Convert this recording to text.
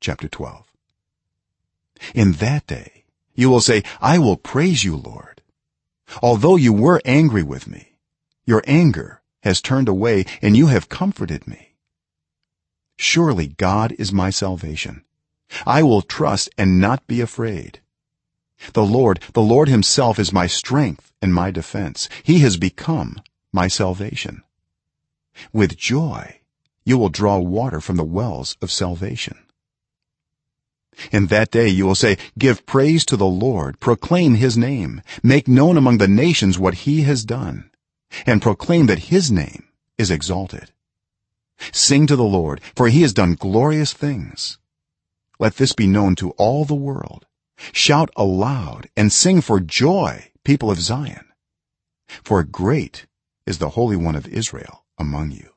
chapter 12 in that day you will say i will praise you lord. Although you were angry with me your anger has turned away and you have comforted me. Surely god is my salvation. I will trust and not be afraid. The lord the lord himself is my strength and my defense. He has become my salvation. With joy you will draw water from the wells of salvation in that day you will say give praise to the lord proclaim his name make known among the nations what he has done and proclaim that his name is exalted. Sing to the lord for he has done glorious things. Let this be known to all the world. Shout aloud and sing for joy people of zion. For great is the holy one of israel among you